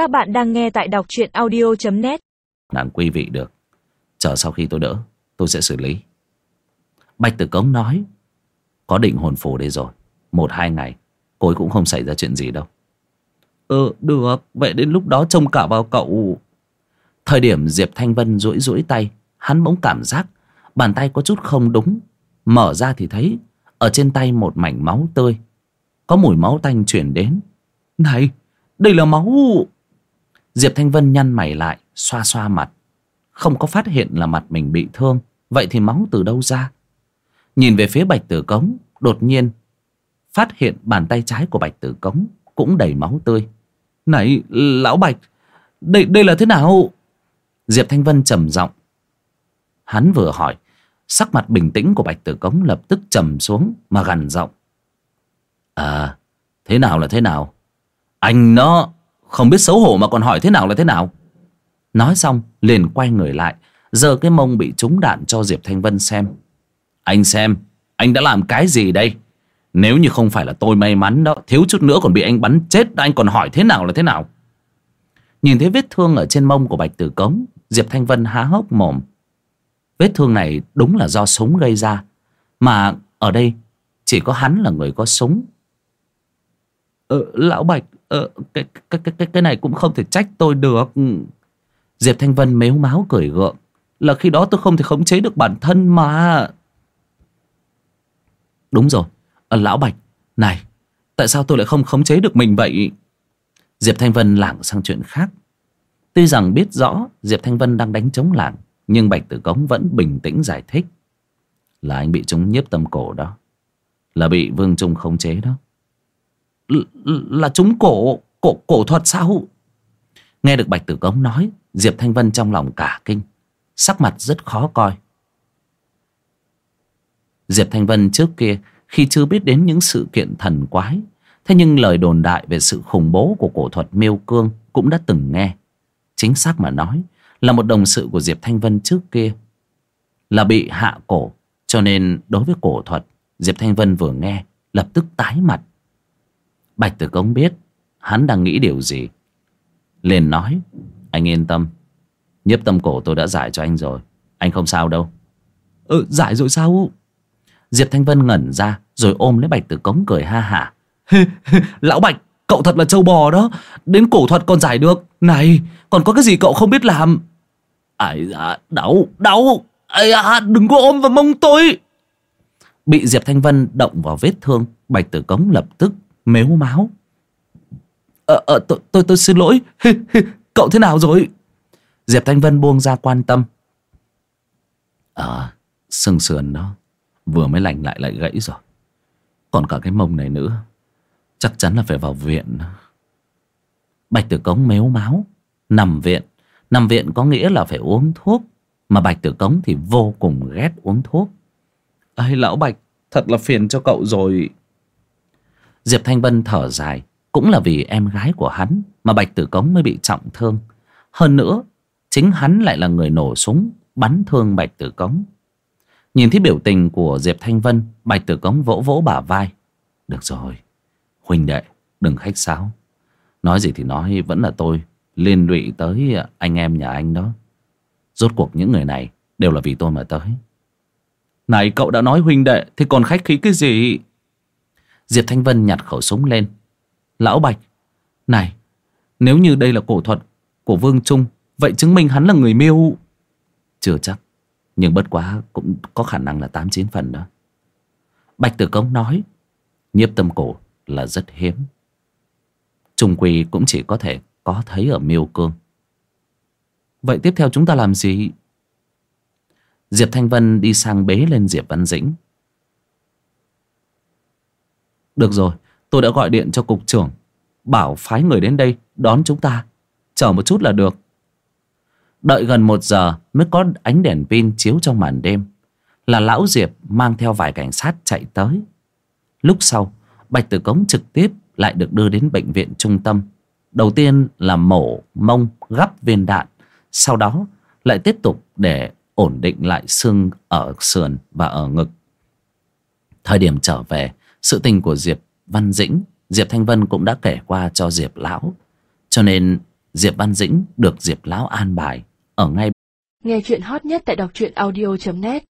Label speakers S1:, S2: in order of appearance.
S1: Các bạn đang nghe tại đọc truyện audio.net
S2: nàng quý vị được. Chờ sau khi tôi đỡ, tôi sẽ xử lý. Bạch tử cống nói, có định hồn phù đây rồi. Một, hai ngày, cô ấy cũng không xảy ra chuyện gì đâu. Ừ được. Vậy đến lúc đó trông cả vào cậu. Thời điểm diệp thanh vân duỗi duỗi tay, hắn bỗng cảm giác bàn tay có chút không đúng. Mở ra thì thấy ở trên tay một mảnh máu tươi. Có mùi máu tanh chuyển đến. Này, đây là máu diệp thanh vân nhăn mày lại, xoa xoa mặt. Không có phát hiện là mặt mình bị thương, vậy thì máu từ đâu ra? Nhìn về phía bạch tử cống, đột nhiên phát hiện bàn tay trái của bạch tử cống cũng đầy máu tươi. Này, lão bạch, đây đây là thế nào? Diệp thanh vân trầm giọng. Hắn vừa hỏi, sắc mặt bình tĩnh của bạch tử cống lập tức trầm xuống mà gằn giọng. À thế nào là thế nào? Anh nó không biết xấu hổ mà còn hỏi thế nào là thế nào. Nói xong liền quay người lại. Giơ cái mông bị trúng đạn cho diệp thanh vân xem. Anh xem anh đã làm cái gì đây? Nếu như không phải là tôi may mắn đó thiếu chút nữa còn bị anh bắn chết anh còn hỏi thế nào là thế nào? Nhìn thấy vết thương ở trên mông của bạch tử cống diệp thanh vân há hốc mồm. Vết thương này đúng là do súng gây ra mà ở đây chỉ có hắn là người có súng. Ờ, lão bạch ờ, cái, cái, cái, cái này cũng không thể trách tôi được. Ừ. Diệp thanh vân mếu máu cười gượng. Là khi đó tôi không thể khống chế được bản thân mà. Đúng rồi. À, lão bạch này tại sao tôi lại không khống chế được mình vậy? Diệp thanh vân lảng sang chuyện khác. Tuy rằng biết rõ diệp thanh vân đang đánh chống lảng nhưng bạch tử cống vẫn bình tĩnh giải thích. Là anh bị chúng nhiếp tâm cổ đó. Là bị vương trung khống chế đó là chúng cổ cổ cổ thuật sao nghe được bạch tử cống nói, diệp thanh vân trong lòng cả kinh, sắc mặt rất khó coi. Diệp thanh vân trước kia khi chưa biết đến những sự kiện thần quái, thế nhưng lời đồn đại về sự khủng bố của cổ thuật miêu cương cũng đã từng nghe. Chính xác mà nói, là một đồng sự của diệp thanh vân trước kia là bị hạ cổ, cho nên đối với cổ thuật, diệp thanh vân vừa nghe, lập tức tái mặt bạch tử cống biết hắn đang nghĩ điều gì. Liền nói, anh yên tâm. Nhiếp tâm cổ tôi đã giải cho anh rồi. Anh không sao đâu. Ừ giải rồi sao? Diệp thanh vân ngẩn ra, rồi ôm lấy bạch tử cống cười ha hả. Lão bạch, cậu thật là trâu bò đó. Đến cổ thuật còn giải được. Này, còn có cái gì cậu không biết làm? Ai da, đau đau. Ai da, đừng có ôm vào mông tôi. Bị diệp thanh vân động vào vết thương, bạch tử cống lập tức mếu máo ờ ờ tôi tôi tôi xin lỗi. Cậu thế nào rồi? Diệp thanh vân buông ra quan tâm. Ờ à, sưng sườn đó vừa mới lành lại lại gãy rồi. Còn cả cái mông này nữa chắc chắn là phải vào viện. Bạch tử cống mếu máu nằm viện. Nằm viện có nghĩa là phải uống thuốc mà bạch tử cống thì vô cùng ghét uống thuốc. Ây lão bạch thật là phiền cho cậu rồi diệp thanh vân thở dài. Cũng là vì em gái của hắn mà bạch tử cống mới bị trọng thương. Hơn nữa, chính hắn lại là người nổ súng bắn thương bạch tử cống. Nhìn thấy biểu tình của diệp thanh vân, bạch tử cống vỗ vỗ bả vai. Được rồi, huynh đệ, đừng khách sáo. Nói gì thì nói, vẫn là tôi liên lụy tới anh em nhà anh đó. Rốt cuộc những người này đều là vì tôi mà tới. Này, cậu đã nói huynh đệ, thì còn khách khí cái gì? Diệp thanh vân nhặt khẩu súng lên. Lão bạch, này, nếu như đây là cổ thuật của vương trung, vậy chứng minh hắn là người miêu chưa chắc, nhưng bất quá cũng có khả năng là tám chín phần đó. Bạch tử công nói, nhiếp tâm cổ là rất hiếm. Trung quy cũng chỉ có thể có thấy ở miêu cương. Vậy tiếp theo chúng ta làm gì? Diệp thanh vân đi sang bế lên diệp văn dĩnh được rồi, tôi đã gọi điện cho cục trưởng, bảo phái người đến đây đón chúng ta. Chờ một chút là được. Đợi gần một giờ mới có ánh đèn pin chiếu trong màn đêm, là lão diệp mang theo vài cảnh sát chạy tới. Lúc sau, bạch tử cống trực tiếp lại được đưa đến bệnh viện trung tâm. Đầu tiên là mổ, mông, gắp viên đạn, sau đó lại tiếp tục để ổn định lại xương ở sườn và ở ngực. Thời điểm trở về sự tình của diệp văn dĩnh, diệp thanh vân cũng đã kể qua cho diệp lão. Cho nên Diệp Văn Dĩnh được Diệp Lão an bài ở ngay
S1: Nghe chuyện hot nhất tại đọc truyện audio.net